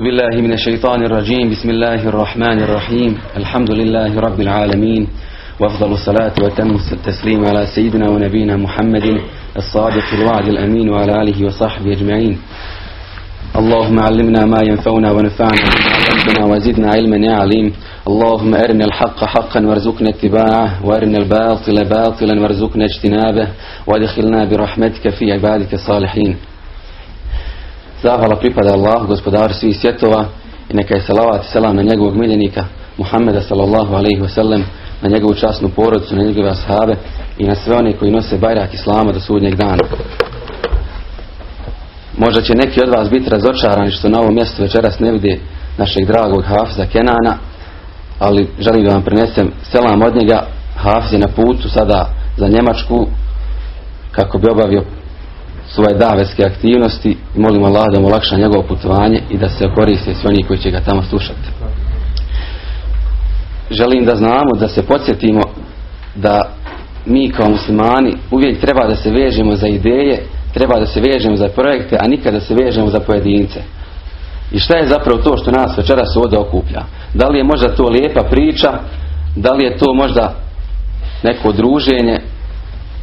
بالله من الشيطان الرجيم. بسم الله الرحمن الرحيم. الحمد لله رب العالمين. وأفضل الصلاة وتم التسليم على سيدنا ونبينا محمد الصادق الوعد الأمين وعلى آله وصحبه أجمعين. اللهم علمنا ما ينفعنا ونفعنا علمتنا وزدنا علما يا عليم. اللهم أرنا الحق حقا وارزقنا اتباعه وأرنا الباطل باطلا وارزقنا اجتنابه وأدخلنا برحمتك في عبادك الصالحين. Zahvala pripada Allah, gospodar svih svjetova i neka je salavat i selam na njegovog miljenika Muhammeda sallallahu alaihi wasallam, na njegovu časnu porodicu, na njegove ashave i na sve one koji nose bajrak Islama do sudnjeg dana. Možda će neki od vas biti razočarani što na ovom mjestu večeras ne vidi našeg dragog Hafiza Kenana, ali želim da vam prenesem selam od njega. Hafiz je na putu sada za Njemačku kako bi obavio svoje davetske aktivnosti i molim Allah da mu olakša njegovo putovanje i da se koriste svi oni koji će ga tamo slušati. Želim da znamo, da se podsjetimo da mi kao muslimani uvijek treba da se vežemo za ideje, treba da se vežemo za projekte, a nikada da se vežemo za pojedince. I šta je zapravo to što nas večeras ovdje okuplja? Da li je možda to lijepa priča, da li je to možda neko druženje,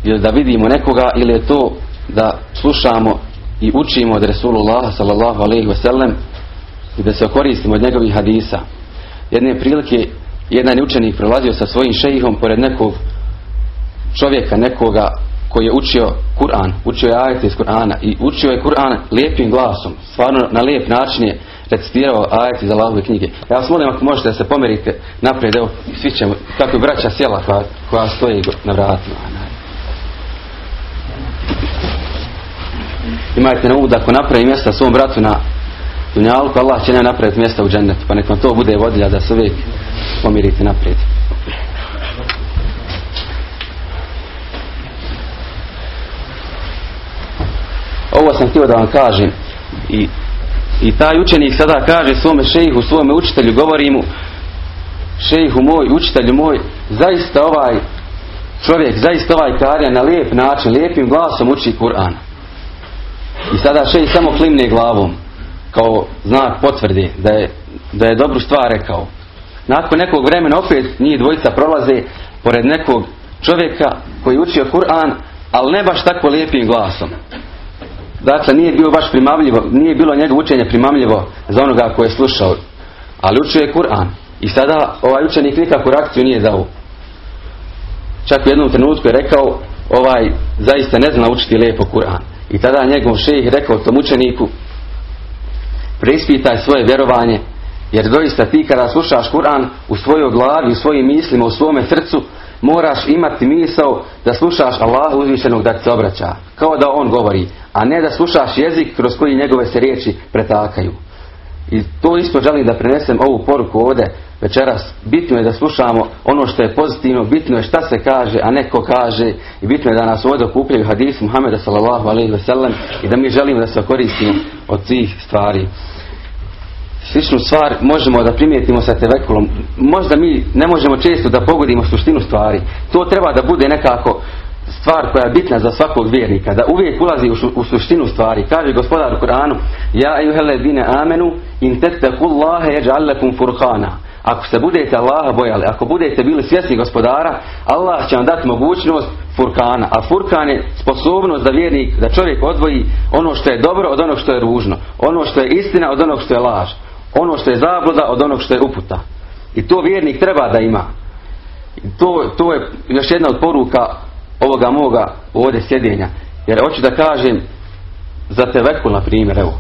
ili da vidimo nekoga, ili je to da slušamo i učimo od Resulullah sallallahu alaihi wasallam i da se koristimo od njegovih hadisa. Jedne prilike jedan je učenik prolazio sa svojim šejihom pored nekog čovjeka, nekoga koji je učio Kur'an, učio je ajete iz Kur'ana i učio je Kur'an lijepim glasom, stvarno na lijep način je recitirao ajete iz Allahove knjige. Ja vas molim ako možete da se pomerite naprijed, evo svi ćemo, kako je braća sjela koja, koja stoji na vratima. Imajte na umu da ako napravi mjesta svom bratu na dunjalku, Allah će ne napraviti mjesta u džennetu. Pa nek vam to bude vodilja da se uvijek pomirite naprijed. Ovo sam htio da vam kažem. I, i taj učenik sada kaže svome šejihu, svome učitelju, govori mu šejihu moj, učitelju moj, zaista ovaj čovjek, zaista ovaj karija na lijep način, lijepim glasom uči Kur'an. I sada šej samo klimne glavom kao znak potvrde da je, da je dobru stvar rekao. Nakon nekog vremena opet njih dvojica prolaze pored nekog čovjeka koji učio Kur'an, ali ne baš tako lijepim glasom. Dakle, nije bilo baš primamljivo, nije bilo njegovo učenje primamljivo za onoga koje je slušao. Ali učio je Kur'an. I sada ovaj učenik nikakvu reakciju nije dao. Čak u jednom trenutku je rekao, ovaj zaista ne zna učiti lijepo Kur'an. I tada njegov šejih rekao tom učeniku preispitaj svoje vjerovanje jer doista ti kada slušaš Kur'an u svojoj glavi, u svojim mislima, u svome srcu moraš imati misao da slušaš Allaha uzvišenog da ti se obraća. Kao da on govori. A ne da slušaš jezik kroz koji njegove se riječi pretakaju. I to isto želim da prenesem ovu poruku ovdje večeras. Bitno je da slušamo ono što je pozitivno, bitno je šta se kaže, a neko kaže. I bitno je da nas ovdje okupljaju hadis Muhammeda sallallahu alaihi ve sellem i da mi želimo da se koristimo od tih stvari. Sličnu stvar možemo da primijetimo sa tevekulom. Možda mi ne možemo često da pogodimo suštinu stvari. To treba da bude nekako stvar koja je bitna za svakog vjernika, da uvijek ulazi u, suštinu stvari. Kaže gospodar u Koranu, Ja ejuheledine amenu, in jeđa'al lakum furkana. Ako se budete Allaha bojali, ako budete bili svjesni gospodara, Allah će vam dati mogućnost furkana. A furkan je sposobnost da vjernik, da čovjek odvoji ono što je dobro od onog što je ružno. Ono što je istina od onog što je laž. Ono što je zabluda od onog što je uputa. I to vjernik treba da ima. I to, to je još jedna od poruka ovoga moga ovdje sjedinja. Jer hoću da kažem za tevekul, na primjer, evo.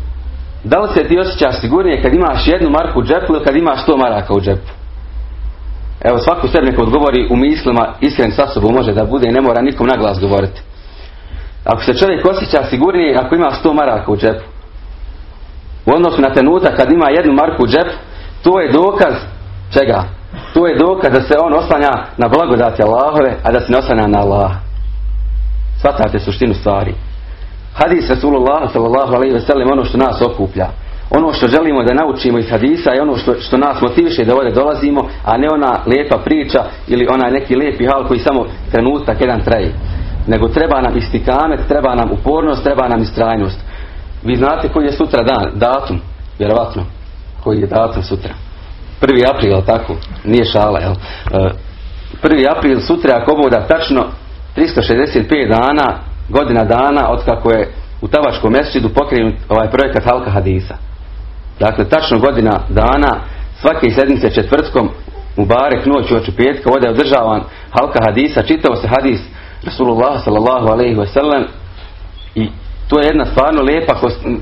Da li se ti osjećaš sigurnije kad imaš jednu marku u džepu ili kad imaš sto maraka u džepu? Evo svaku sebi neko odgovori u mislima, iskren sa sobom može da bude i ne mora nikom na glas govoriti. Ako se čovjek osjeća sigurnije ako ima sto maraka u džepu, u odnosu na trenutak kad ima jednu marku u džepu, to je dokaz čega? To je dokaz da se on oslanja na blagodati Allahove, a da se ne oslanja na Allah. Svatate suštinu stvari. Hadis Rasulullah sallallahu alaihi ve sellem ono što nas okuplja. Ono što želimo da naučimo iz hadisa je ono što, što nas motiviše da ovdje dolazimo, a ne ona lijepa priča ili onaj neki lijepi hal koji samo trenutak jedan traje. Nego treba nam istikamet, treba nam upornost, treba nam istrajnost. Vi znate koji je sutra dan, datum, vjerovatno. koji je datum sutra. 1. april, tako? Nije šala, jel? 1. april sutra, ako boda tačno 365 dana, godina dana, od kako je u Tavačkom mjesečidu pokrenut ovaj projekat Halka Hadisa. Dakle, tačno godina dana, svake sedmice četvrtkom, u barek noć oči petka, ovdje je održavan Halka Hadisa, čitao se hadis Rasulullah sallallahu alaihi wa sallam i to je jedna stvarno lepa,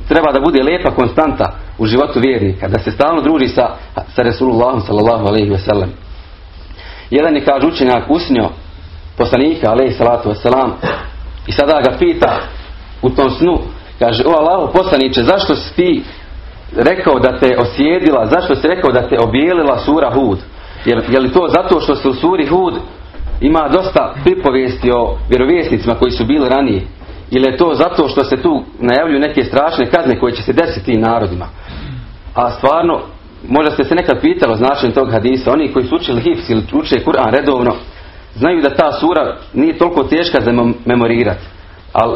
treba da bude lepa konstanta u životu vjernika, da se stalno druži sa, sa Rasulullahom sallallahu alaihi wa sallam. Jedan je kaže učenjak usnio poslanika alaihi salatu wasalam i sada ga pita u tom snu, kaže, o Allaho poslaniće, zašto si ti rekao da te osjedila, zašto si rekao da te obijelila sura Hud? Je, je li to zato što se u suri Hud ima dosta pripovijesti o vjerovjesnicima koji su bili ranije? Ili je to zato što se tu najavljuju neke strašne kazne koje će se desiti tim narodima? A stvarno, možda ste se nekad pitalo značenje tog hadisa, oni koji su učili hifs ili uče Kur'an redovno, znaju da ta sura nije toliko teška za memorirati. Ali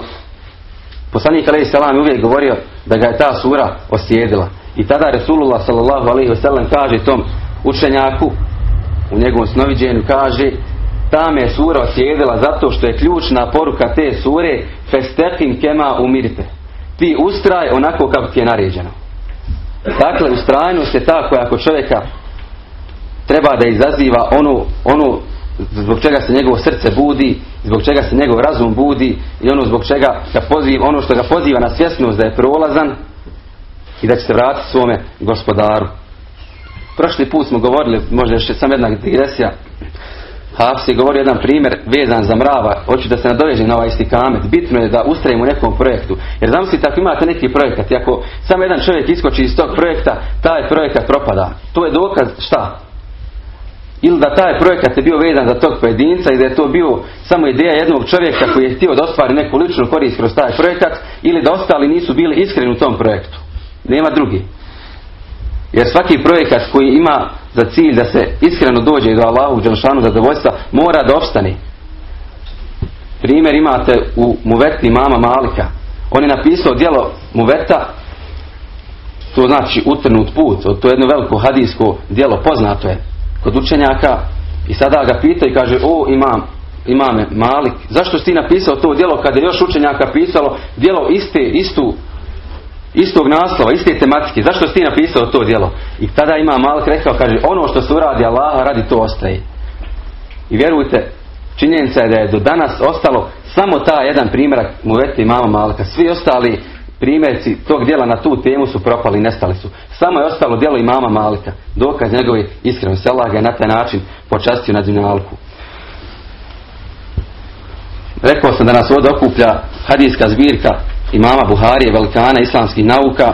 poslanik alaihi salam uvijek govorio da ga je ta sura osjedila. I tada Resulullah sallallahu alaihi wasallam kaže tom učenjaku u njegovom snoviđenju kaže ta me sura osjedila zato što je ključna poruka te sure festekim kema umirite. Ti ustraj onako kako ti je naređeno. Dakle, ustrajnost je ta koja ako čovjeka treba da izaziva onu, onu zbog čega se njegovo srce budi, zbog čega se njegov razum budi i ono zbog čega ga poziva, ono što ga poziva na svjesnost da je prolazan i da će se vratiti svome gospodaru. Prošli put smo govorili, možda još sam jedna digresija, Hafs je govorio jedan primjer vezan za mrava, hoću da se nadovežem na ovaj isti kamet. Bitno je da ustrajimo u nekom projektu. Jer zamislite ako imate neki projekat i ako samo jedan čovjek iskoči iz tog projekta, taj projekat propada. To je dokaz šta? Ili da taj projekat je bio vezan za tog pojedinca i da je to bio samo ideja jednog čovjeka koji je htio da ostvari neku ličnu korist kroz taj projekat ili da ostali nisu bili iskreni u tom projektu. Nema drugi. Jer svaki projekat koji ima za cilj da se iskreno dođe do Allahu Đelšanu zadovoljstva mora da opstane. Primjer imate u Muveti mama Malika. On je napisao djelo Muveta to znači utrnut put. To je jedno veliko hadijsko djelo, poznato je kod učenjaka i sada ga pita i kaže o imam, imame Malik, zašto si ti napisao to djelo kada je još učenjaka pisalo djelo iste, istu istog naslova, iste tematike. Zašto si ti napisao to djelo? I tada ima Malik rekao, kaže, ono što se uradi Allaha, radi to ostaje. I vjerujte, činjenica je da je do danas ostalo samo ta jedan primjerak Muvete i mama Malika. Svi ostali primjerci tog djela na tu temu su propali i nestali su. Samo je ostalo djelo i mama Malika. Dokaz njegove iskrenosti. Allah ga je na taj način počastio na dunjalku. Rekao sam da nas ovdje okuplja hadijska zbirka imama Buharije, velikana islamskih nauka.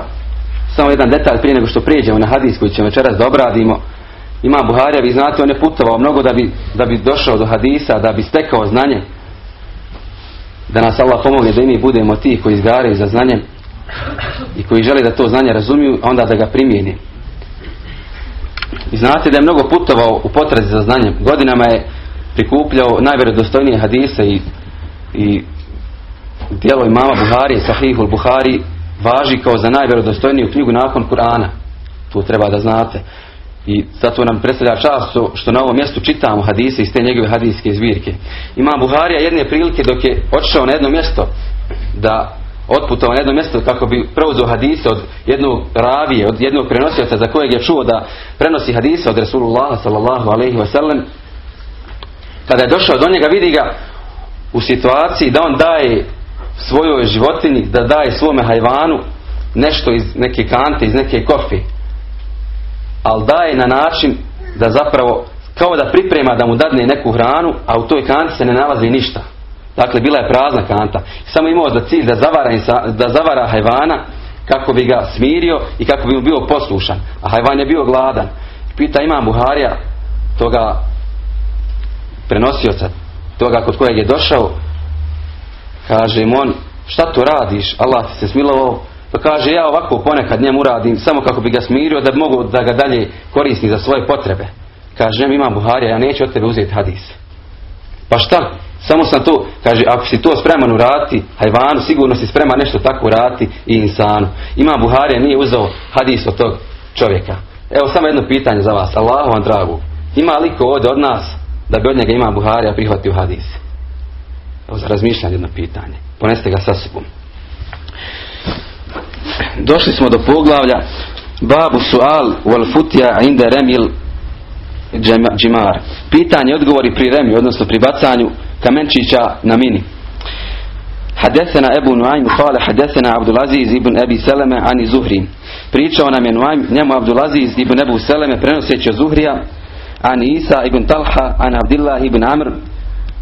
Samo jedan detalj prije nego što prijeđemo na hadis koji ćemo večeras da obradimo. Imam Buharija, vi znate, on je putovao mnogo da bi, da bi došao do hadisa, da bi stekao znanje. Da nas Allah pomogne da i mi budemo ti koji izgaraju za znanjem i koji žele da to znanje razumiju, onda da ga primijeni. I znate da je mnogo putovao u potrazi za znanjem. Godinama je prikupljao najvjerodostojnije hadise i, i dijelo imama Buhari, Sahihul Buhari, važi kao za najvjerodostojniju knjigu nakon Kur'ana. To treba da znate. I zato nam predstavlja čast što na ovom mjestu čitamo hadise iz te njegove hadijske zbirke. Ima Buharija jedne prilike dok je otišao na jedno mjesto da otputovao na jedno mjesto kako bi preuzeo hadise od jednog ravije, od jednog prenosioca za kojeg je čuo da prenosi hadise od Rasulullah sallallahu alaihi wa sallam. Kada je došao do njega vidi ga u situaciji da on daje svojoj životini, da daje svome hajvanu nešto iz neke kante, iz neke kofi. Ali daje na način da zapravo kao da priprema da mu dadne neku hranu, a u toj kanti se ne nalazi ništa. Dakle, bila je prazna kanta. Samo imao za cilj da zavara, da zavara hajvana kako bi ga smirio i kako bi mu bio poslušan. A hajvan je bio gladan. Pita imam Buharija toga prenosioca, toga kod kojeg je došao, kaže mu on, šta to radiš? Allah ti se smilovao. Pa kaže, ja ovako ponekad njemu uradim samo kako bi ga smirio da mogu da ga dalje korisni za svoje potrebe. Kaže, imam Buharija, ja neću od tebe uzeti hadis. Pa šta? Samo sam to, kaže, ako si to spreman uraditi, hajvanu, sigurno si spreman nešto tako uraditi i insanu. Ima Buharija nije uzeo hadis od tog čovjeka. Evo samo jedno pitanje za vas. Allahu vam dragu. Ima li ko ovdje od nas da bi od njega ima Buharija prihvatio hadis? Evo za razmišljanje jedno pitanje. Poneste ga sa sobom. Došli smo do poglavlja Babu sual wal futja inda remil džimar. Pitanje odgovori pri remi, odnosno pri bacanju kamenčića na mini. Hadesena Ebu Nuaym kale hadesena Abdulaziz ibn Ebi Seleme ani Zuhri. Pričao nam je Nuaym njemu Abdulaziz ibn Ebu Seleme prenoseći od Zuhrija ani Isa ibn Talha an Abdillah ibn Amr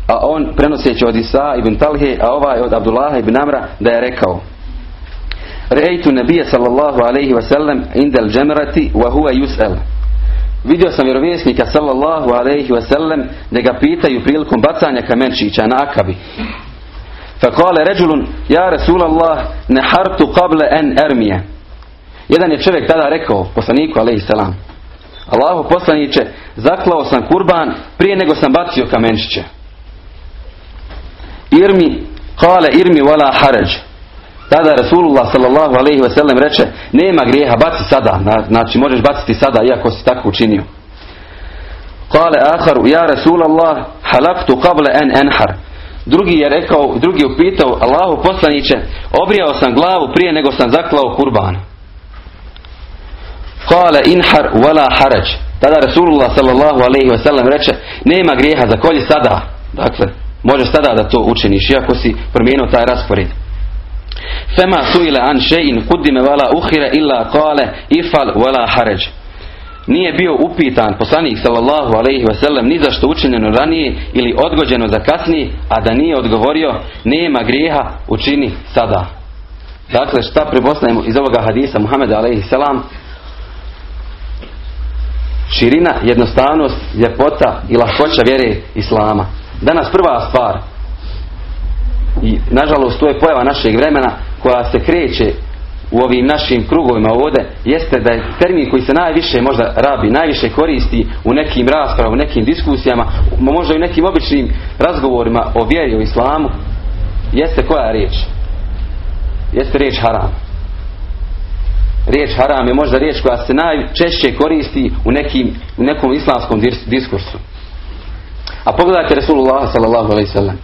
a on prenoseći od Isa ibn Talhe a ovaj od Abdullah ibn Amra da je rekao Rejtu nebije sallallahu alaihi wasallam indel džemrati wa huwa yus'el. Vidio sam vjerovjesnika sallallahu alaihi wasallam da ga pitaju prilikom bacanja kamenčića na akabi. Fakale ređulun, ja Rasulallah, ne hartu kable en ermije. Jedan je čovjek tada rekao, poslaniku alaihi salam, Allahu poslaniće, zaklao sam kurban prije nego sam bacio kamenčiće. Irmi, kale irmi wala haraj tada Rasulullah sallallahu alaihi wasallam reče nema grijeha baci sada znači možeš baciti sada iako si tako učinio kale aharu ja Rasulallah halaktu qable en enhar drugi je rekao drugi upitao Allahu poslaniće obrijao sam glavu prije nego sam zaklao kurban Kale inhar wala harađ. Tada Rasulullah sallallahu alaihi wasallam reče, nema grijeha za kolji sada. Dakle, možeš sada da to učiniš, iako si promijenio taj raspored. Fema suile an še'in kudime wala uhire illa kale ifal wala harađ. Nije bio upitan poslanik sallallahu alaihi wasallam ni za što učinjeno ranije ili odgođeno za kasnije, a da nije odgovorio nema grijeha učini sada. Dakle, šta prepoznajemo iz ovoga hadisa Muhammeda alaihi salam širina, jednostavnost, ljepota i lahkoća vjere Islama. Danas prva stvar i nažalost to je pojava našeg vremena koja se kreće u ovim našim krugovima ovdje jeste da je termin koji se najviše možda rabi, najviše koristi u nekim raspravama, u nekim diskusijama, možda i u nekim običnim razgovorima o vjeri, o islamu, jeste koja riječ? Jeste riječ haram riječ haram je možda riječ koja se najčešće koristi u, nekim, u nekom islamskom diskursu. A pogledajte Resulullah sallallahu alaihi sallam.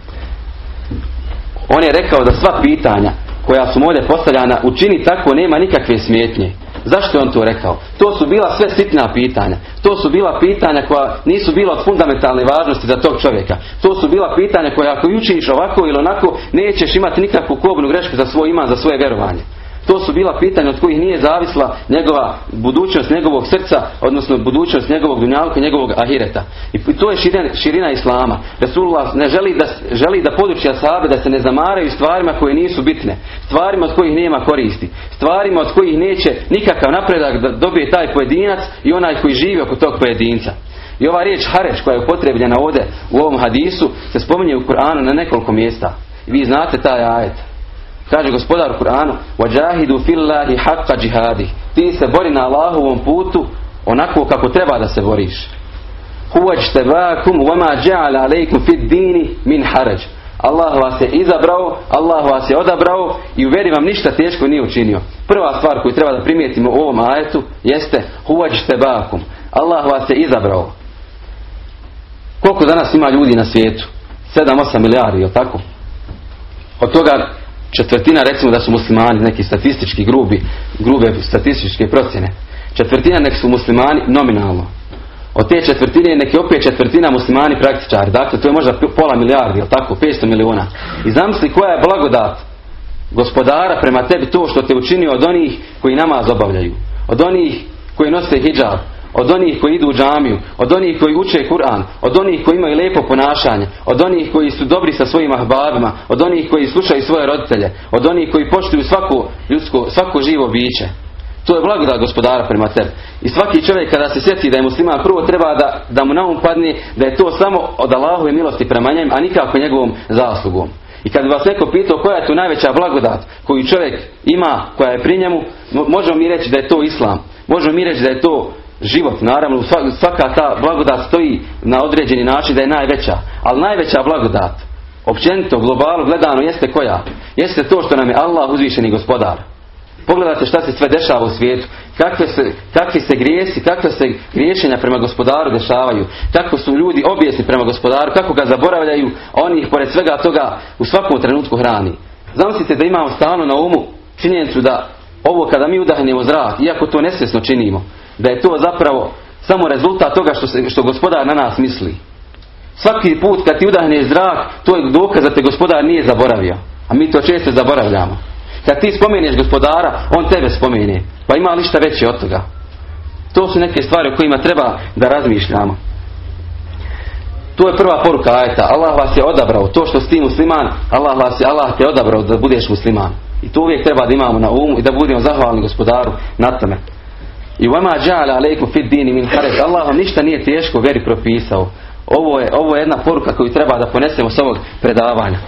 On je rekao da sva pitanja koja su ovdje postavljana učini tako nema nikakve smetnje. Zašto je on to rekao? To su bila sve sitna pitanja. To su bila pitanja koja nisu bila od fundamentalne važnosti za tog čovjeka. To su bila pitanja koja ako učiniš ovako ili onako nećeš imati nikakvu kobnu grešku za svoj iman, za svoje vjerovanje. To su bila pitanja od kojih nije zavisla njegova budućnost njegovog srca, odnosno budućnost njegovog dunjalka, njegovog ahireta. I to je širina, širina Islama. Resulullah ne želi da, želi da poduči asabe da se ne zamaraju stvarima koje nisu bitne. Stvarima od kojih nema koristi. Stvarima od kojih neće nikakav napredak da dobije taj pojedinac i onaj koji živi oko tog pojedinca. I ova riječ hareć koja je upotrebljena ovdje u ovom hadisu se spominje u Kur'anu na nekoliko mjesta. I vi znate taj ajet. Kaže gospodar u Kur'anu وَجَاهِدُ فِي اللَّهِ حَقَّ جِهَادِ Ti se bori na Allahovom putu onako kako treba da se boriš. هُوَجْتَبَاكُمْ وَمَا جَعَلَ عَلَيْكُمْ فِي الدِّينِ مِنْ حَرَجِ Allah vas je izabrao, Allah vas je odabrao i u veri vam ništa teško nije učinio. Prva stvar koju treba da primijetimo u ovom ajetu jeste huvađtebakum. Allah vas je izabrao. Koliko danas ima ljudi na svijetu? 7-8 milijardi, je tako? Od toga četvrtina recimo da su muslimani neki statistički grubi, grube statističke procjene. Četvrtina nek su muslimani nominalno. Od te četvrtine neki opet četvrtina muslimani praktičari. Dakle, to je možda pola milijardi, ili tako, 500 miliona. I zamisli koja je blagodat gospodara prema tebi to što te učinio od onih koji namaz obavljaju. Od onih koji nose hijab, od onih koji idu u džamiju, od onih koji uče Kur'an, od onih koji imaju lijepo ponašanje, od onih koji su dobri sa svojim ahbabima, od onih koji slušaju svoje roditelje, od onih koji poštuju svako ljudsko, svako živo biće. To je blagodat gospodara prema tebi. I svaki čovjek kada se sjeti da je musliman prvo treba da, da mu na um padne da je to samo od Allahove milosti prema njem, a nikako njegovom zaslugom. I kad bi vas neko pitao koja je tu najveća blagodat koju čovjek ima, koja je pri njemu, možemo mi reći da je to islam. Možemo mi reći da je to život. Naravno, svaka ta blagodat stoji na određeni način da je najveća. Ali najveća blagodat, općenito, globalno gledano, jeste koja? Jeste to što nam je Allah uzvišeni gospodar. Pogledajte šta se sve dešava u svijetu. kakve se, kakvi se grijesi, kakve se griješenja prema gospodaru dešavaju, kako su ljudi objesni prema gospodaru, kako ga zaboravljaju, a oni ih pored svega toga u svakom trenutku hrani. Zamislite da imamo stalno na umu činjenicu da ovo kada mi udahnemo zrak, iako to nesvjesno činimo, da je to zapravo samo rezultat toga što, se, što gospodar na nas misli. Svaki put kad ti udahne zrak, to je dokaz da te gospodar nije zaboravio. A mi to često zaboravljamo. Kad ti spomeneš gospodara, on tebe spomene. Pa ima li šta veće od toga? To su neke stvari o kojima treba da razmišljamo. To je prva poruka ajeta. Allah vas je odabrao. To što si ti musliman, Allah vas je, Allah te odabrao da budeš musliman. I to uvijek treba da imamo na umu i da budemo zahvalni gospodaru na tome. I vama džala alejkum fid dini min haraj. Allah vam ništa nije teško veri propisao. Ovo je, ovo je jedna poruka koju treba da ponesemo s ovog predavanja.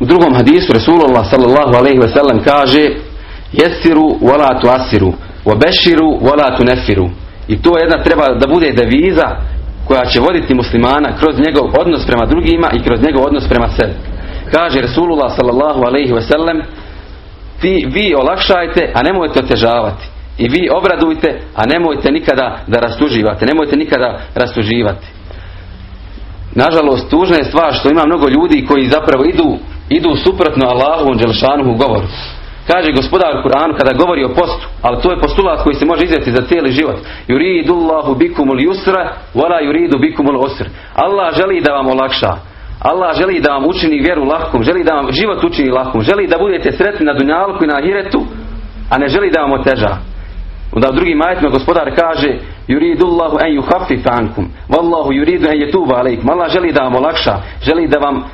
U drugom hadisu Rasulullah sallallahu alaihi ve sellem kaže Jesiru wala tu asiru Wabeširu wala tu nefiru I to jedna treba da bude deviza koja će voditi muslimana kroz njegov odnos prema drugima i kroz njegov odnos prema sebi. Kaže Rasulullah sallallahu alaihi ve sellem vi, vi olakšajte, a nemojte otežavati. I vi obradujte, a nemojte nikada da rastuživate. Nemojte nikada rastuživati. Nažalost, tužna je stvar što ima mnogo ljudi koji zapravo idu, idu suprotno Allahovom Đelšanuhu govoru. Kaže gospodar u Kur'anu kada govori o postu, ali to je postulat koji se može izvesti za cijeli život. Yuridu Allahu bikumul yusra, wala yuridu bikumul usr. Allah želi da vam olakša. Allah želi da vam učini vjeru lahkom, želi da vam život učini lahkom, želi da budete sretni na dunjalku i na ahiretu, a ne želi da vam oteža. Onda u drugim ajetima gospodar kaže Yuridu Allahu an yuhaffif ankum wallahu yuridu an yatuba alaykum. Allah želi da vam olakša, želi da vam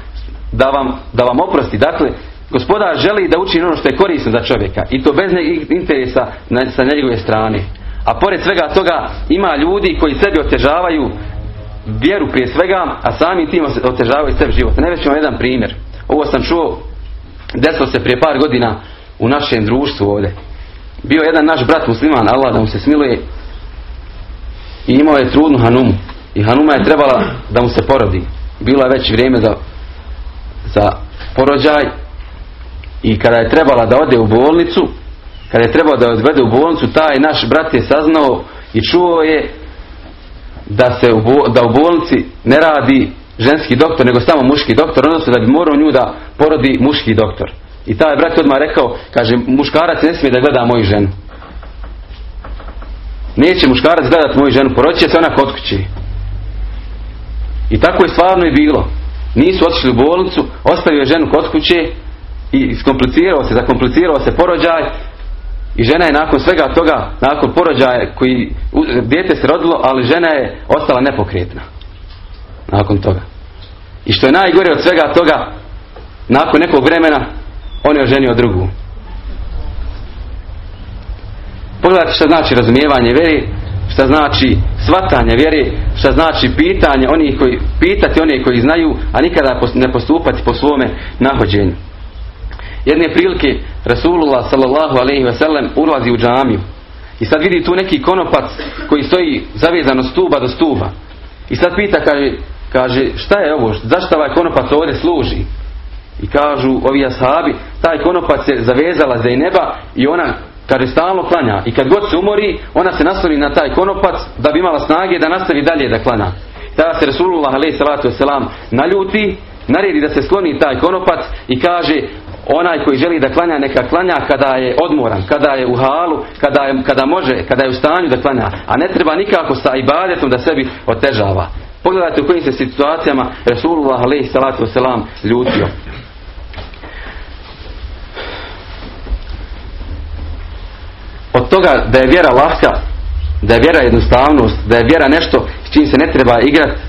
da vam da vam oprosti. Dakle, gospodar želi da učini ono što je korisno za čovjeka i to bez interesa na, sa njegove strane. A pored svega toga ima ljudi koji sebi otežavaju vjeru prije svega, a sami tim otežavaju sebi život. Ću vam jedan primjer. Ovo sam čuo, desilo se prije par godina u našem društvu ovdje. Bio jedan naš brat musliman, Allah da mu se smiluje, i imao je trudnu Hanumu. I Hanuma je trebala da mu se porodi. Bilo je već vrijeme za, za porođaj i kada je trebala da ode u bolnicu, kada je trebala da odvede u bolnicu, taj naš brat je saznao i čuo je da se u, da u bolnici ne radi ženski doktor, nego samo muški doktor, odnosno da bi morao nju da porodi muški doktor. I taj brat odmah rekao, kaže, muškarac ne smije da gleda moju ženu. Neće muškarac gledat moju ženu, poroći se ona kod kući. I tako je stvarno i bilo. Nisu otišli u bolnicu, ostavio je ženu kod kuće i iskomplicirao se, zakomplicirao se porođaj i žena je nakon svega toga, nakon porođaja koji dijete se rodilo, ali žena je ostala nepokretna. Nakon toga. I što je najgore od svega toga, nakon nekog vremena, on je oženio drugu. Pogledajte što znači razumijevanje vjeri, šta znači svatanje vjeri, šta znači pitanje onih koji, pitati one koji znaju, a nikada ne postupati po svome nahođenju. Jedne prilike Rasulullah sallallahu alaihi ve sellem ulazi u džamiju i sad vidi tu neki konopac koji stoji zavezan od stuba do stuba. I sad pita, kaže, kaže šta je ovo, zašto ovaj konopac ovdje služi? I kažu ovi ashabi, taj konopac je zavezala za neba i ona kaže stalno klanja. I kad god se umori, ona se nasloni na taj konopac da bi imala snage da nastavi dalje da klanja. Tada se Rasulullah alaihi salatu wasalam naljuti, naredi da se skloni taj konopac i kaže onaj koji želi da klanja neka klanja kada je odmoran, kada je u halu, kada, je, kada može, kada je u stanju da klanja. A ne treba nikako sa ibadetom da sebi otežava. Pogledajte u kojim se situacijama Rasulullah alaihi salatu wasalam ljutio. Od toga da je vjera lahka, da je vjera jednostavnost, da je vjera nešto s čim se ne treba igrati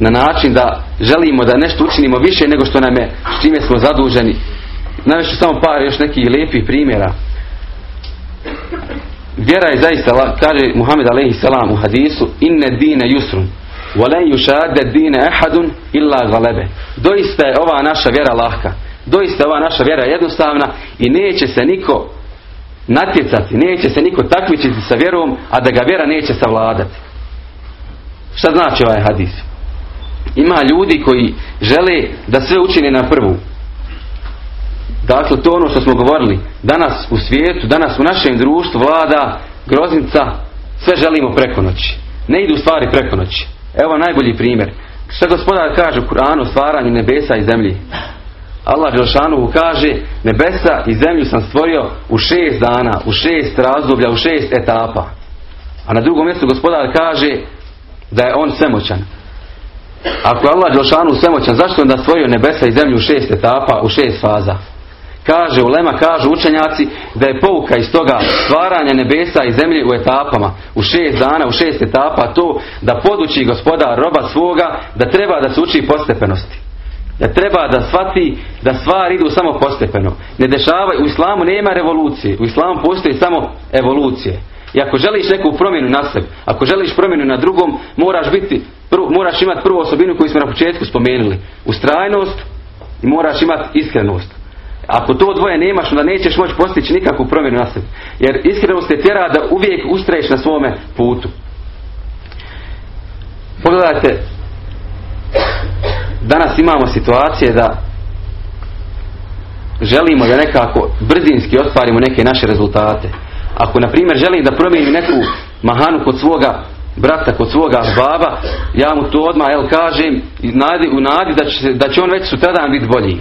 na način da želimo da nešto učinimo više nego što nam je, s čime smo zaduženi. Navešću samo par još nekih lijepih primjera. Vjera je zaista, kaže Muhammed salam u hadisu, inne dine yusrun, walen yushadde dine ehadun illa galebe. Doista je ova naša vjera lahka. Doista je ova naša vjera jednostavna i neće se niko natjecati, neće se niko takmičiti sa vjerom, a da ga vjera neće savladati. Šta znači ovaj hadis? Ima ljudi koji žele da sve učine na prvu. Dakle, to ono što smo govorili. Danas u svijetu, danas u našem društvu vlada groznica, sve želimo preko noći. Ne idu stvari preko noći. Evo najbolji primjer. Što gospodar kaže u Kur'anu o stvaranju nebesa i zemlji? Allah Đelšanu kaže nebesa i zemlju sam stvorio u šest dana, u šest razdoblja, u šest etapa. A na drugom mjestu gospodar kaže da je on svemoćan. Ako je Allah Đelšanu svemoćan, zašto je onda stvorio nebesa i zemlju u šest etapa, u šest faza? Kaže Ulema, kažu učenjaci da je pouka iz toga stvaranja nebesa i zemlje u etapama, u šest dana, u šest etapa, to da poduči gospodar roba svoga, da treba da se uči postepenosti. Da treba da shvati da stvari idu samo postepeno. Ne dešavaju, u islamu nema revolucije, u islamu postoji samo evolucije. I ako želiš neku promjenu na sebi, ako želiš promjenu na drugom, moraš biti, moraš imati prvu osobinu koju smo na početku spomenuli. Ustrajnost i moraš imati iskrenost. Ako to dvoje nemaš, onda nećeš moći postići nikakvu promjenu na sebi. Jer iskrenost te tjera da uvijek ustraješ na svome putu. Pogledajte, danas imamo situacije da želimo da nekako brzinski ostvarimo neke naše rezultate. Ako, na primjer, želim da promijenim neku mahanu kod svoga brata, kod svoga baba, ja mu to odmah jel, kažem u nadi da će, da će on već sutradan biti bolji.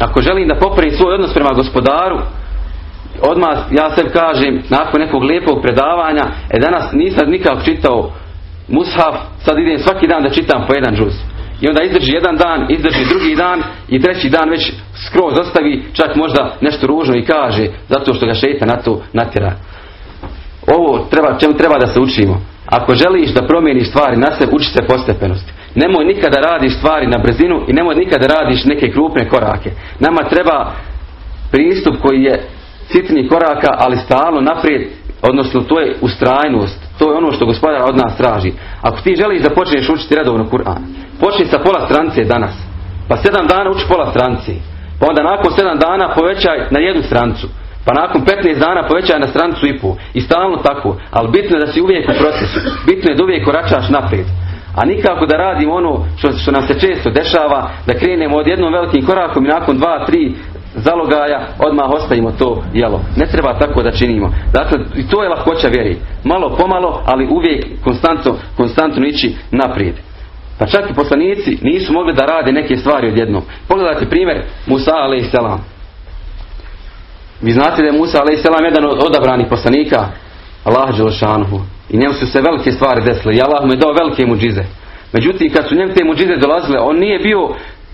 Ako želim da popravim svoj odnos prema gospodaru, odmah ja sebi kažem, nakon nekog lijepog predavanja, e danas nisam nikak čitao mushaf, sad idem svaki dan da čitam po jedan džuz. I onda izdrži jedan dan, izdrži drugi dan i treći dan već skroz ostavi, čak možda nešto ružno i kaže, zato što ga šeta na to natjera. Ovo treba, čemu treba da se učimo. Ako želiš da promijeniš stvari na sebi, uči se postepenosti. Nemoj nikada radiš stvari na brzinu i nemoj nikada radiš neke krupne korake. Nama treba pristup koji je sitni koraka, ali stalno naprijed, odnosno to je ustrajnost. To je ono što gospodar od nas traži. Ako ti želiš da počneš učiti redovno Kur'an, počni sa pola strance danas. Pa sedam dana uči pola stranci. Pa onda nakon sedam dana povećaj na jednu strancu. Pa nakon 15 dana povećaj na strancu i pol. I stalno tako. Ali bitno je da si uvijek u procesu. Bitno je da uvijek koračaš naprijed. A nikako da radimo ono što, što nam se često dešava, da krenemo od jednom velikim korakom i nakon dva, tri zalogaja odmah ostavimo to jelo. Ne treba tako da činimo. Dakle, i to je lahkoća vjeri. Malo pomalo, ali uvijek konstantno, konstantno ići naprijed. Pa čak i poslanici nisu mogli da rade neke stvari odjednom. Pogledajte primjer Musa a.s. Vi znate da je Musa a.s. jedan od odabranih poslanika Allah Đelšanuhu. I njemu su se velike stvari desile. I Allah mu je dao velike muđize. Međutim, kad su njemu te muđize dolazile, on nije bio,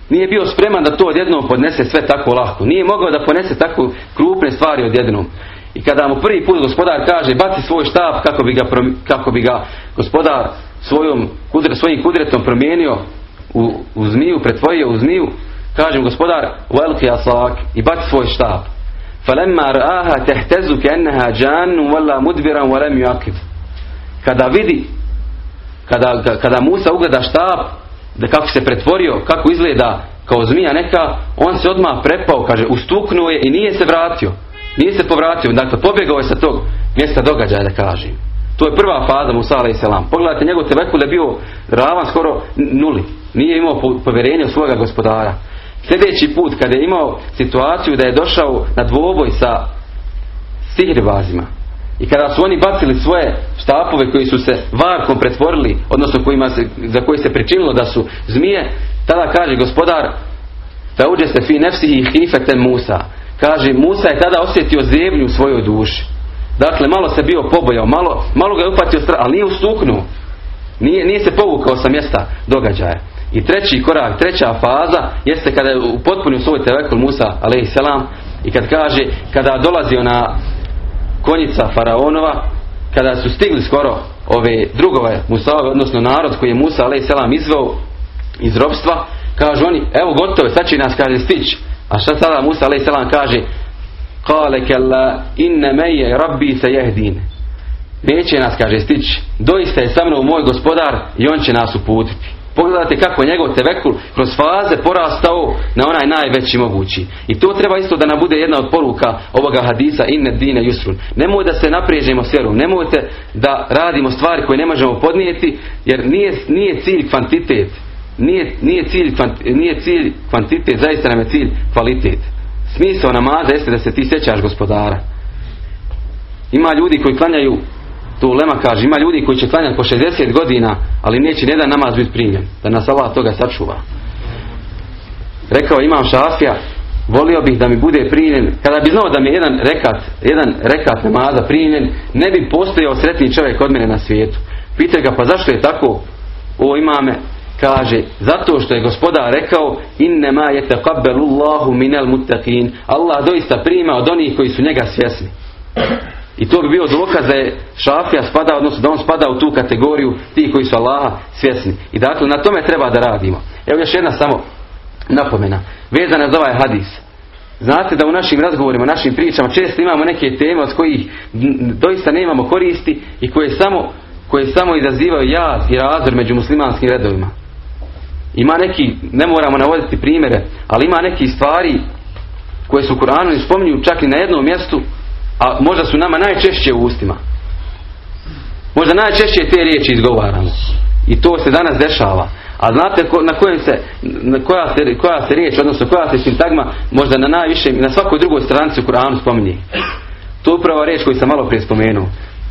nije bio spreman da to odjednom podnese sve tako lahko. Nije mogao da ponese tako krupne stvari odjednom. I kada mu prvi put gospodar kaže baci svoj štab kako bi ga, kako bi ga gospodar svojom, svojim kudretom promijenio u, u zmiju, pretvorio u zmiju, kaže gospodar veliki aslak i baci svoj štab. فَلَمَّا رَآهَا تَحْتَزُ كَأَنَّهَا جَانٌ وَلَا مُدْبِرًا وَلَمْ يُعَقِبْ kada vidi, kada, kada Musa ugleda štab, da kako se pretvorio, kako izgleda kao zmija neka, on se odmah prepao, kaže, ustuknuo je i nije se vratio. Nije se povratio, dakle pobjegao je sa tog mjesta događaja, da kažem. To je prva faza Musa a.s. Pogledajte, njegov tevekul je bio ravan skoro nuli. Nije imao povjerenje u svoga gospodara. Sljedeći put kada je imao situaciju da je došao na dvoboj sa sihrbazima i kada su oni bacili svoje štapove koji su se varkom pretvorili, odnosno kojima se, za koji se pričinilo da su zmije, tada kaže gospodar da uđe se fi nefsihi i hifete Musa. Kaže, Musa je tada osjetio zemlju u svojoj duši. Dakle, malo se bio pobojao, malo, malo ga je upatio strah, ali nije ustuknuo. Nije, nije se povukao sa mjesta događaja. I treći korak, treća faza jeste kada je upotpunio svoj tevekul Musa a.s. i kad kaže, kada dolazio na konjica faraonova, kada su stigli skoro ove drugove Musaove, odnosno narod koji je Musa a.s. izveo iz robstva, kažu oni, evo gotovo, sad će nas kaže stići. A šta sada Musa a.s. kaže, Kale kella inne meje rabbi se jehdin. Neće nas, kaže, stići. Doista je sa mnom moj gospodar i on će nas uputiti. Pogledajte kako je njegov tevekul kroz faze porastao na onaj najveći mogući. I to treba isto da nam bude jedna od poruka ovoga hadisa inne dine yusrun. Nemoj da se napriježemo s. Nemojte da radimo stvari koje ne možemo podnijeti jer nije, nije cilj kvantitet. nije, nije, cilj, nije cilj kvantitet, zaista nam je cilj kvalitet. Smisao namaza jeste da se ti sjećaš gospodara. Ima ljudi koji klanjaju, to Lema kaže, ima ljudi koji će klanjati po 60 godina, ali neće jedan namaz biti primljen. Da nas Allah toga sačuva. Rekao imam šafija, volio bih da mi bude primljen, kada bi znao da mi je jedan rekat, jedan rekat namaza primljen, ne bi postojao sretni čovjek od mene na svijetu. Pitaj ga, pa zašto je tako? O imame, kaže, zato što je gospodar rekao, innema je taqabbelullahu minel muttaqin. Allah doista prima od onih koji su njega svjesni. I to bi bio dokaz da je šafija spada, odnosno da on spada u tu kategoriju ti koji su Allaha svjesni. I dakle, na tome treba da radimo. Evo još jedna samo napomena. Vezana za ovaj hadis. Znate da u našim razgovorima, našim pričama često imamo neke teme od kojih doista nemamo koristi i koje samo, koje samo izazivaju jaz i razor među muslimanskim redovima. Ima neki, ne moramo navoditi primjere, ali ima neki stvari koje su u Koranu ne spominju čak i na jednom mjestu, a možda su nama najčešće u ustima. Možda najčešće te riječi izgovaramo. I to se danas dešava. A znate na kojem se, na koja se, koja se riječ, odnosno koja se sintagma možda na najviše, na svakoj drugoj stranici u Koranu spominje. To je upravo riječ koju sam malo prije spomenuo.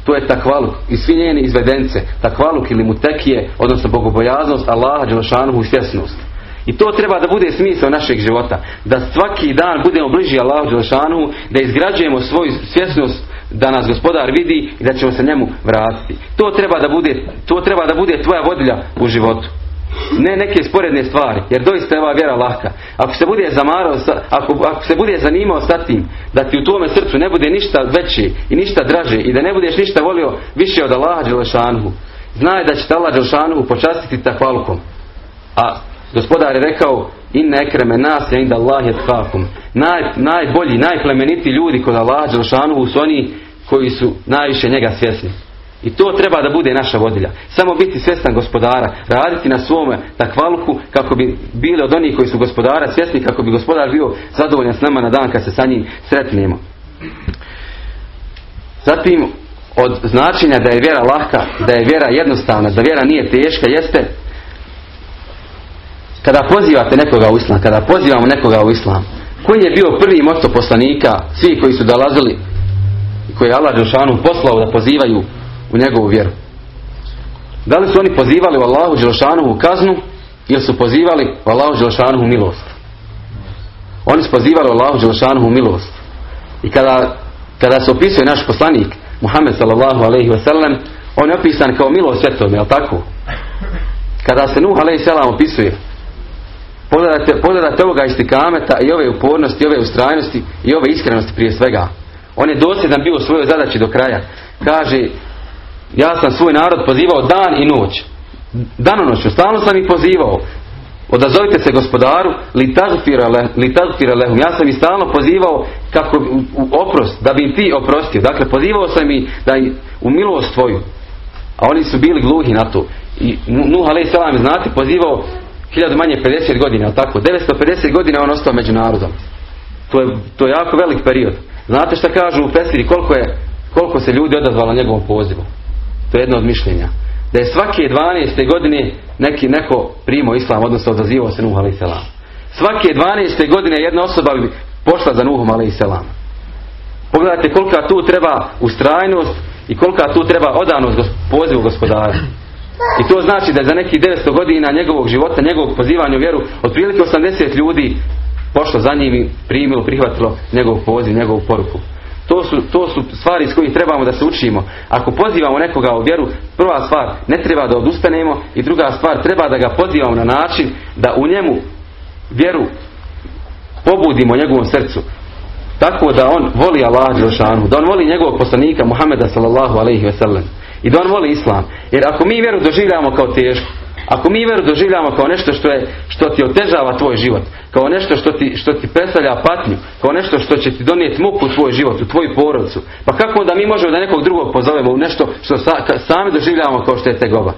To je takvaluk i svi njeni izvedence. Takvaluk ili mutekije, odnosno bogobojaznost, Allaha, Đelešanuhu i svjesnost. I to treba da bude smisao našeg života. Da svaki dan budemo bliži Allahu Đelešanuhu, da izgrađujemo svoju svjesnost da nas gospodar vidi i da ćemo se njemu vratiti. To treba da bude, to treba da bude tvoja vodilja u životu. Ne neke sporedne stvari, jer doista je ova vjera lahka. Ako se bude zamarao, ako, ako se bude zanimao sa tim, da ti u tome srcu ne bude ništa veće i ništa draže i da ne budeš ništa volio više od Allaha Đelešanuhu, znaj da će Allah Đelešanuhu počastiti takvalukom. A gospodar je rekao, inne ekreme nas je inda Allah je Naj, najbolji, najplemeniti ljudi kod Allaha Đelešanuhu su oni koji su najviše njega svjesni. I to treba da bude naša vodilja. Samo biti svjestan gospodara, raditi na svome takvaluku kako bi bili od onih koji su gospodara svjesni, kako bi gospodar bio zadovoljan s nama na dan kad se sa njim sretnemo. Zatim, od značenja da je vjera lahka, da je vjera jednostavna, da vjera nije teška, jeste kada pozivate nekoga u islam, kada pozivamo nekoga u islam, koji je bio prvi moto poslanika, svi koji su dolazili, koji je Allah Đelšanu poslao da pozivaju u njegovu vjeru. Da li su oni pozivali u Allahu Đelšanovu kaznu ili su pozivali u Allahu Đelšanovu milost? Oni su pozivali u Allahu Đelšanovu milost. I kada, kada se opisuje naš poslanik Muhammed sallallahu alaihi wasallam on je opisan kao milost svetom, jel tako? Kada se Nuh alaihi opisuje pogledajte, pogledajte ovoga istikameta i ove upornosti, i ove ustrajnosti i ove iskrenosti prije svega. On je dosljedan bio u svojoj zadaći do kraja. Kaže, ja sam svoj narod pozivao dan i noć. Danonoćno, stalno sam ih pozivao. Odazovite se gospodaru, li tagfira lehum. Ja sam ih stalno pozivao kako u oprost, da bi im ti oprostio. Dakle, pozivao sam ih da u milost tvoju. A oni su bili gluhi na to. I Nuh a.s. znate, pozivao hiljadu manje 50 godina, tako? 950 godina on ostao među narodom. To je, to je jako velik period. Znate šta kažu u Pesiri, koliko, je, koliko se ljudi odazvalo njegovom pozivu? To je jedno od mišljenja. Da je svake 12. godine neki neko primao islam, odnosno odazivao se Nuh alaih Svake 12. godine jedna osoba bi pošla za Nuhom alaih Pogledajte kolika tu treba ustrajnost i kolika tu treba odanost pozivu gospodara. I to znači da je za nekih 900 godina njegovog života, njegovog pozivanja u vjeru, otprilike 80 ljudi pošlo za njim i primilo, prihvatilo njegov poziv, njegovu poruku. To su, to su stvari s kojih trebamo da se učimo. Ako pozivamo nekoga u vjeru, prva stvar, ne treba da odustanemo i druga stvar, treba da ga pozivamo na način da u njemu vjeru pobudimo njegovom srcu. Tako da on voli Allah Đelšanu, da on voli njegovog poslanika Muhameda sallallahu alaihi ve sellem i da on voli islam. Jer ako mi vjeru doživljavamo kao tešku, ako mi vjeru doživljavamo kao nešto što, je, što ti otežava tvoj život, kao nešto što ti, što ti predstavlja patnju, kao nešto što će ti donijeti muku u tvoj život, u tvoju porodcu, pa kako onda mi možemo da nekog drugog pozovemo u nešto što sami doživljavamo kao što je tegoba?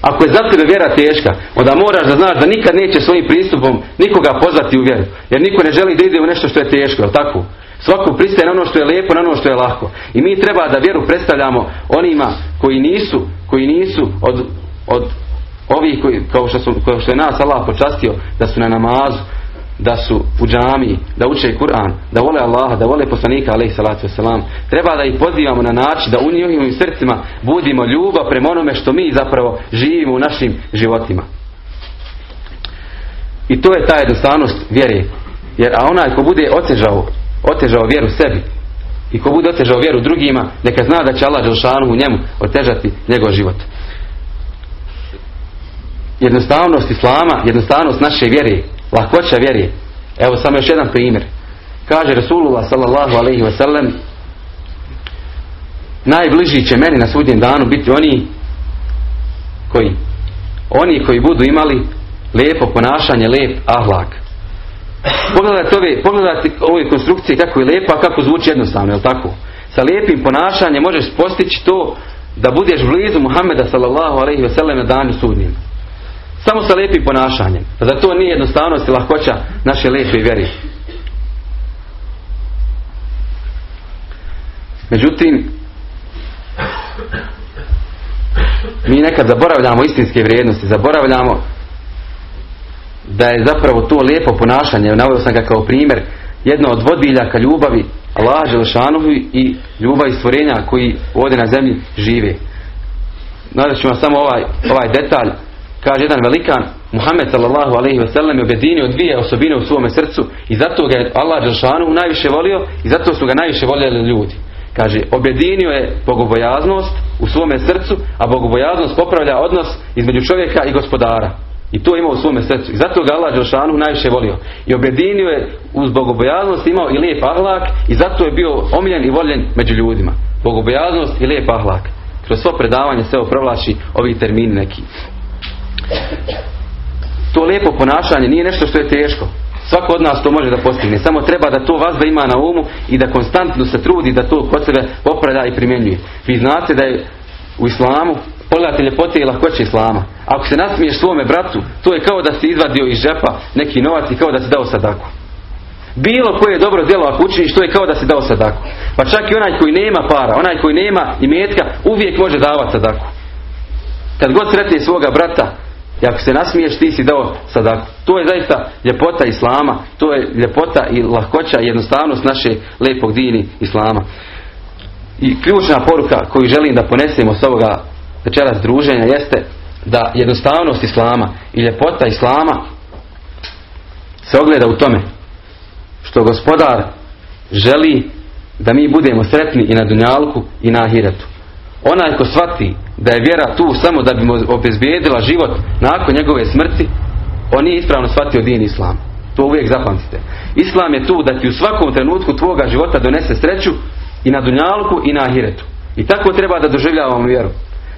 Ako je za tebe vjera teška, onda moraš da znaš da nikad neće svojim pristupom nikoga pozvati u vjeru. Jer niko ne želi da ide u nešto što je teško, jel tako? Svako pristaje na ono što je lijepo, na ono što je lako. I mi treba da vjeru predstavljamo onima koji nisu, koji nisu od, od ovi koji, kao što, su, kao što je nas Allah počastio da su na namazu, da su u džami, da uče Kur'an, da vole Allaha, da vole poslanika alaihi salatu wasalam. Treba da ih pozivamo na način da u njihovim srcima budimo ljubav prema onome što mi zapravo živimo u našim životima. I to je ta jednostavnost vjere. Jer a onaj ko bude otežao, otežao vjeru sebi i ko bude otežao vjeru drugima, neka zna da će Allah Đelšanu u njemu otežati njegov život. Jednostavnost Islama, jednostavnost naše vjere, lahkoća vjere. Evo samo još jedan primjer. Kaže Rasulullah sallallahu alaihi wa sallam najbliži će meni na sudnjem danu biti oni koji oni koji budu imali lijepo ponašanje, lijep ahlak. Pogledajte ove, pogledajte ove konstrukcije kako je lijepa, kako zvuči jednostavno, je tako? Sa lijepim ponašanjem možeš postići to da budeš blizu Muhammeda sallallahu alaihi ve sellem na danu sudnjem. Samo sa lijepim ponašanjem. Pa za to nije jednostavnost i lahkoća naše lijepe vjeri. Međutim, mi nekad zaboravljamo istinske vrijednosti, zaboravljamo da je zapravo to lijepo ponašanje, naveo sam ga kao primjer, jedno od vodbiljaka ljubavi Allah Želešanovi i ljubavi stvorenja koji ovdje na zemlji žive. Nadat ću vam samo ovaj, ovaj detalj. Kaže jedan velikan, Muhammed sallallahu alaihi ve sellem je objedinio dvije osobine u svome srcu i zato ga je Allah Želešanovu najviše volio i zato su ga najviše voljeli ljudi. Kaže, objedinio je bogobojaznost u svome srcu, a bogobojaznost popravlja odnos između čovjeka i gospodara. I to imao u svome srcu. I zato ga Allah Đelšanu najviše volio. I objedinio je uz bogobojaznost imao i lijep ahlak i zato je bio omiljen i voljen među ljudima. Bogobojaznost i lijep ahlak. Kroz svo predavanje se provlači ovi termini neki. To lijepo ponašanje nije nešto što je teško. Svako od nas to može da postigne. Samo treba da to vas ima na umu i da konstantno se trudi da to kod sebe popravlja i primjenjuje. Vi znate da je u islamu pogledajte ljepote i lahkoće islama. Ako se nasmiješ svome bratu, to je kao da si izvadio iz džepa neki novac i kao da si dao sadaku. Bilo koje dobro djelo ako učiniš, to je kao da si dao sadaku. Pa čak i onaj koji nema para, onaj koji nema i metka, uvijek može davati sadaku. Kad god sretne svoga brata, i ako se nasmiješ, ti si dao sadaku. To je zaista ljepota Islama, to je ljepota i lahkoća i jednostavnost naše lijepog dini Islama. I ključna poruka koju želim da ponesemo s ovoga večeras druženja jeste da jednostavnost Islama i ljepota Islama se ogleda u tome što gospodar želi da mi budemo sretni i na dunjalku i na ahiretu. Onaj ko shvati da je vjera tu samo da bi mu obezbijedila život nakon njegove smrti, on nije ispravno shvatio din Islam. To uvijek zapamtite. Islam je tu da ti u svakom trenutku tvoga života donese sreću i na dunjalku i na ahiretu. I tako treba da doživljavamo vjeru.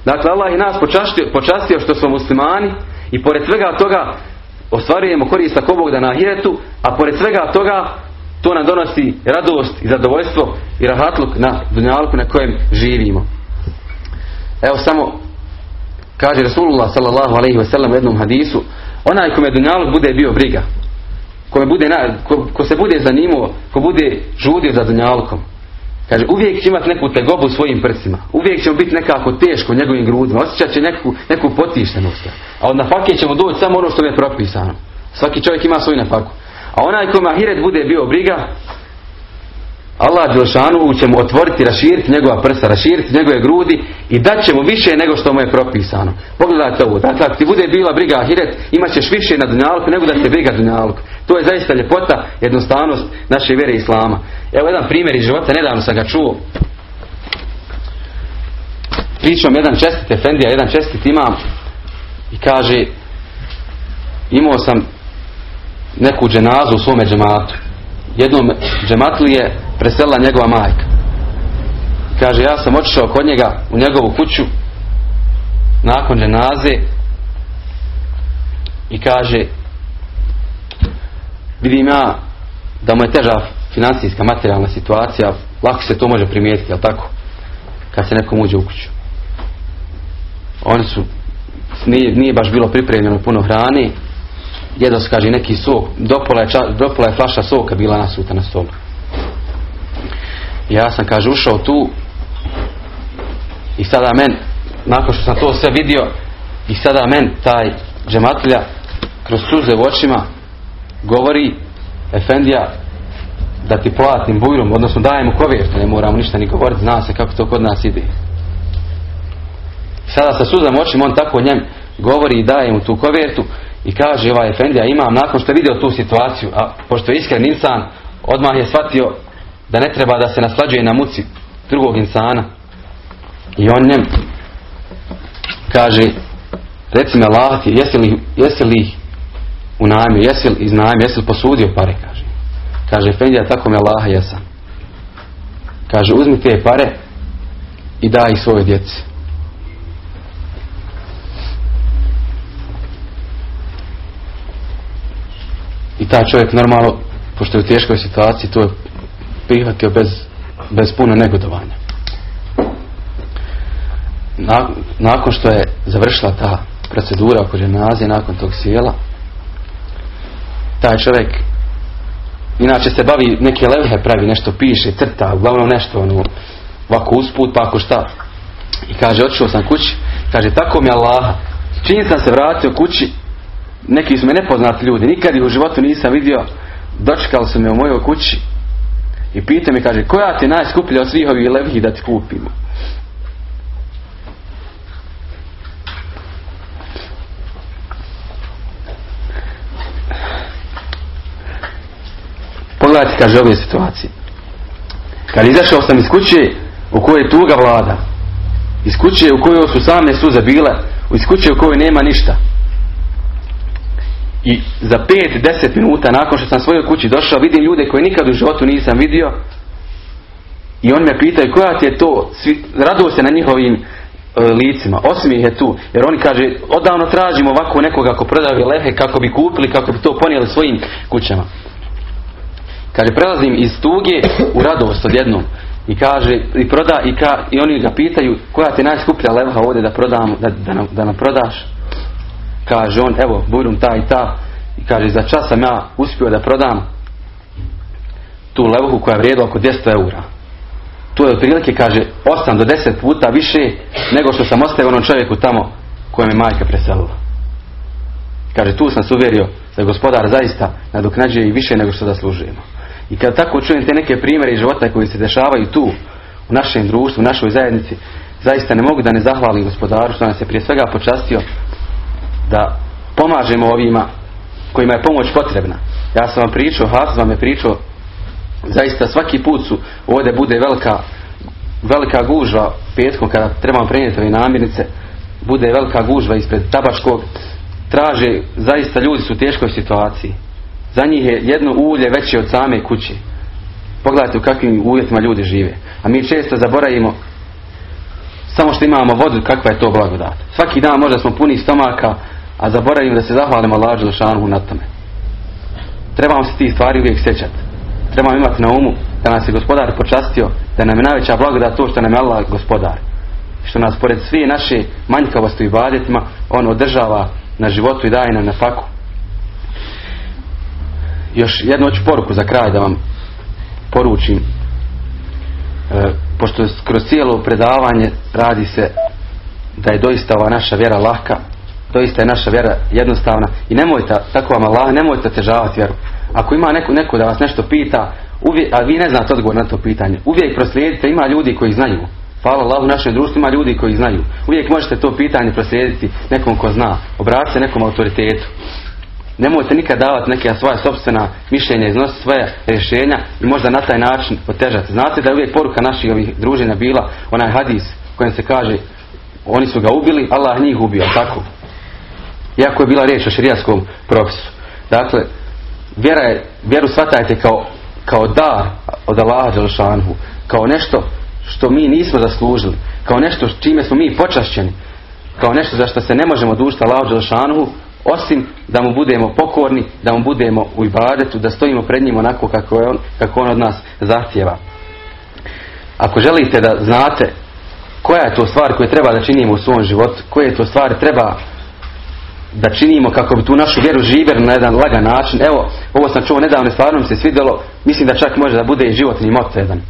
Dakle, Allah je nas počastio, počastio što smo muslimani i pored svega toga ostvarujemo korist ako Bog da na ahiretu, a pored svega toga to nam donosi radost i zadovoljstvo i rahatluk na dunjalku na kojem živimo. Evo samo kaže Rasulullah sallallahu alaihi wasallam u jednom hadisu onaj kome dunjaluk bude bio briga kome bude ko, ko se bude zanimao ko bude žudio za dunjalukom Kaže, uvijek će imati neku tegobu u svojim prsima. Uvijek će mu biti nekako teško njegovim grudima. Osjećat će neku, neku potištenost. A od nafake će mu doći samo ono što je propisano. Svaki čovjek ima svoju nafaku. A onaj kome ahiret bude bio briga, Allah Đelšanu će mu otvoriti, raširiti njegova prsa, raširiti njegove grudi i dat će mu više nego što mu je propisano. Pogledajte ovo. Dakle, ako ti bude bila briga ahiret, imat ćeš više na dunjalku nego da te briga dunjalku. To je zaista ljepota, jednostavnost naše vjere Islama. Evo jedan primjer iz života, nedavno sam ga čuo. Pričam jedan čestit Efendija, jedan čestit imam i kaže imao sam neku dženazu u svome džematu. Jednom džematli je preselila njegova majka. Kaže, ja sam otišao kod njega u njegovu kuću nakon dženaze i kaže vidim ja da mu je teža financijska, materijalna situacija, lako se to može primijetiti, jel tako? Kad se nekom uđe u kuću. Oni su, nije, nije baš bilo pripremljeno puno hrane, jedo se kaže neki sok, dopola je, dopola je flaša soka bila nasuta na stolu. Ja sam, kaže, ušao tu i sada men, nakon što sam to sve vidio, I sada men, taj džematlja, kroz suze u očima, govori, Efendija, da ti platim bujrom, odnosno dajemo kovjertu, ne moramo ništa ni govoriti, zna se kako to kod nas ide. Sada sa suzom očima on tako njem govori i daje mu tu kovjertu i kaže ovaj Efendija imam nakon što je vidio tu situaciju, a pošto je iskren insan, odmah je shvatio da ne treba da se naslađuje na muci drugog insana. I on njem kaže reci me Allah jesi li, jesi li u najmu, jesi li iz najmu, jesi li posudio pare, kaže. Kaže, Efendija, tako me Allah jesam. Kaže, uzmi te pare i daj ih svojoj djeci. I taj čovjek normalno, pošto je u teškoj situaciji, to je prihvatio bez, bez puno negodovanja. nakon što je završila ta procedura oko dženaze, nakon tog sjela, taj čovjek inače se bavi neke levhe pravi, nešto piše, crta, uglavnom nešto ono, ovako usput, pa ako šta. I kaže, otišao sam kući, kaže, tako mi Allah, čim sam se vratio kući, neki su me nepoznati ljudi, nikad ih u životu nisam vidio, dočekali su me u mojoj kući i pita mi, kaže, koja ti je najskuplja od svih ovih levhi da ti kupimo? Pogledajte, kaže, ove situacije. Kad izašao sam iz kuće u kojoj tuga vlada, iz kuće u kojoj su same suze bile, iz kuće u kojoj nema ništa. I za 5-10 minuta nakon što sam svojoj kući došao, vidim ljude koje nikad u životu nisam vidio i oni me pitaju koja ti je to, svi, raduju se na njihovim e, licima, osmijeh je tu, jer oni kaže, odavno tražimo ovako nekoga ko prodaje lehe kako bi kupili, kako bi to ponijeli svojim kućama. Kaže, prelazim iz tuge u radost odjednom. I kaže, i proda, i, ka, i oni ga pitaju, koja ti najskuplja levha ovdje da prodam, da, da, nam, da nam prodaš? Kaže on, evo, burum ta i ta. I kaže, za čas sam ja uspio da prodam tu levhu koja je vrijedila oko 200 eura. Tu je otprilike, kaže, 8 do 10 puta više nego što sam ostavio onom čovjeku tamo kojem je majka preselila. Kaže, tu sam se uvjerio da gospodar zaista nadoknađuje i više nego što zaslužujemo. I kad tako čujem te neke primjere iz života koji se dešavaju tu, u našem društvu, u našoj zajednici, zaista ne mogu da ne zahvalim gospodaru što nas je prije svega počastio da pomažemo ovima kojima je pomoć potrebna. Ja sam vam pričao, Hafiz vam je pričao, zaista svaki put su ovdje bude velika velika gužva petkom kada trebamo prenijeti ove namirnice, bude velika gužva ispred tabačkog, traže, zaista ljudi su u teškoj situaciji za njih je jedno ulje veće od same kuće. Pogledajte u kakvim uvjetima ljudi žive. A mi često zaboravimo samo što imamo vodu, kakva je to blagodat. Svaki dan možda smo puni stomaka, a zaboravimo da se zahvalimo Allahu Đelšanu na tome. Trebamo se tih stvari uvijek sjećati. Trebamo imati na umu da nas je gospodar počastio, da nam je najveća blagodat to što nam je Allah gospodar. Što nas pored svije naše manjkavosti i badjetima, on održava na životu i daje nam na faku još jednu hoću poruku za kraj da vam poručim. E, pošto kroz cijelo predavanje radi se da je doista ova naša vjera laka, doista je naša vjera jednostavna i nemojte, tako vam Allah, nemojte težavati vjeru. Ako ima neko, neko da vas nešto pita, uvijek, a vi ne znate odgovor na to pitanje, uvijek proslijedite, ima ljudi koji znaju. Hvala Allah, u našem društvu ima ljudi koji znaju. Uvijek možete to pitanje proslijediti nekom ko zna. Obratite se nekom autoritetu. Nemojte nikad davati neke svoja sobstvena mišljenja, iznositi svoje rješenja i možda na taj način otežati. Znate da je uvijek poruka naših ovih druženja bila onaj hadis kojem se kaže oni su ga ubili, Allah njih ubio, tako? Iako je bila riječ o širijaskom propisu. Dakle, vjera je, vjeru shvatajte kao, kao dar od Allaha Đelšanhu, kao nešto što mi nismo zaslužili, kao nešto čime smo mi počašćeni, kao nešto za što se ne možemo dužiti Allahu Đelšanhu, osim da mu budemo pokorni, da mu budemo u ibadetu, da stojimo pred njim onako kako, je on, kako on od nas zahtjeva. Ako želite da znate koja je to stvar koju treba da činimo u svom životu, koje to stvari treba da činimo kako bi tu našu vjeru živjeli na jedan lagan način. Evo, ovo sam čuo nedavno, stvarno mi se svidjelo, mislim da čak može da bude i životni moto jedan.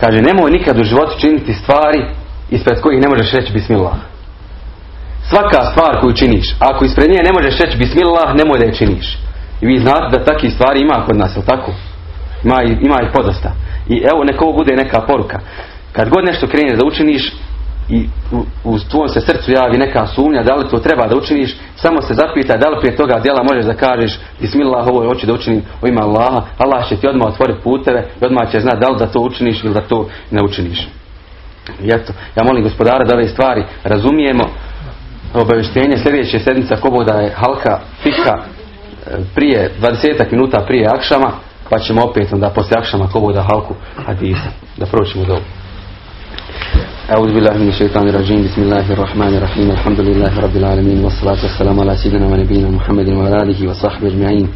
Kaže, nemoj nikad u životu činiti stvari ispred kojih ne možeš reći bismillah Svaka stvar koju činiš, ako ispred nje ne možeš reći bismillah, nemoj da je činiš. I vi znate da takvih stvari ima kod nas, jel tako? Ima, ima ih podosta. I evo neka ovo bude neka poruka. Kad god nešto kreneš da učiniš i u, u tvojom se srcu javi neka sumnja da li to treba da učiniš, samo se zapitaj da li prije toga djela možeš da kažeš Bismillah ovo hoću da učinim u ime Allaha, Allah će ti odmah otvoriti puteve i odmah će znati da li da to učiniš ili da to ne učiniš. I eto, ja molim gospodara da ove stvari razumijemo. Obavještenje sljedeće sedmica ko da je halka fika prije 20 minuta prije akšama pa ćemo opet onda poslije akšama ko da halku hadisa da proćemo dobro. أعوذ بالله من الشيطان الرجيم. بسم الله الرحمن الرحيم. الحمد لله رب العالمين والصلاة والسلام على سيدنا ونبينا محمد وعلى آله وصحبه أجمعين.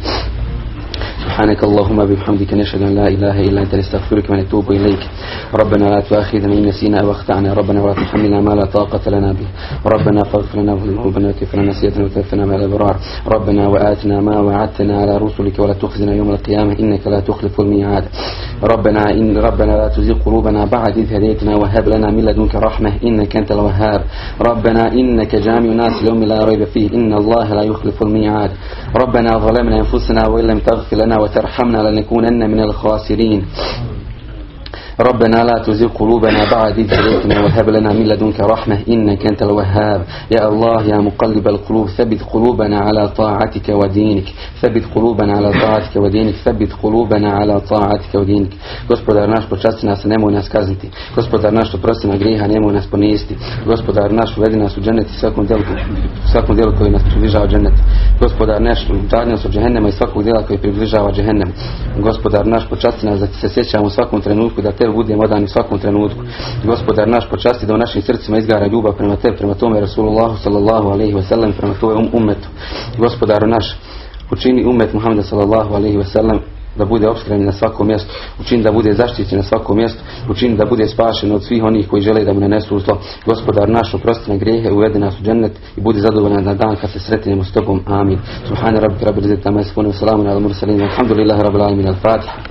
سبحانك اللهم بحمدك نشهد أن لا إله إلا أنت نستغفرك ونتوب إليك. ربنا لا تؤاخذنا إن نسينا أو أخطأنا. ربنا ولا تحملنا ما لا طاقة لنا به. ربنا فاغفر لنا ذنوبنا وكفر لنا سيئتنا وتوفنا مع الأبرار. ربنا وآتنا ما وعدتنا على رسلك ولا تخزنا يوم القيامة إنك لا تخلف الميعاد. ربنا إن ربنا لا تزغ قلوبنا بعد إذ هديتنا وهب لنا من لدنك رحمة إنك أنت الوهاب. ربنا إنك جامع الناس يوم لا ريب فيه إن الله لا يخلف الميعاد. ربنا ظلمنا أنفسنا وإن لم تغفر لنا وترحمنا لنكونن من الخاسرين. ربنا لا تزغ قلوبنا بعد إذ هديتنا وهب لنا من لدنك رحمة إنك أنت الوهاب يا الله يا مقلب القلوب ثبت قلوبنا على طاعتك ودينك ثبت قلوبنا على طاعتك ودينك ثبت قلوبنا على طاعتك ودينك Gospodar naš počasti nas, nemoj nas kazniti. Gospodar naš oprosti na grijeha, nemoj nas ponijesti. Gospodar naš uvedi nas u džennet i svakom djelu, svakom djelu koji nas približava džennet. Gospodar naš udalji nas od džehennema i svakog djela koji približava džehennem. Gospodar naš počasti nas da se sjećamo u svakom trenutku da te tebi budemo odani u svakom trenutku. Gospodar naš počasti da u našim srcima izgara ljubav prema tebi, prema tome Rasulullahu sallallahu alaihi wa sallam, prema tvojom umetu. Gospodaru naš, učini umet Muhammeda sallallahu alaihi wa sallam da bude opskren na svakom mjestu, učini da bude zaštićen na svakom mjestu, učini da bude spašen od svih onih koji žele da mu nanesu zlo. Gospodar naš oprosti na grijehe, uvedi nas u džennet i budi zadovoljan na dan kad se sretnemo s tobom. Amin. Subhana rabbika rabbil izzati amma yasifun wa salamun ala mursalin. Alhamdulillahi rabbil alamin. Al-Fatiha.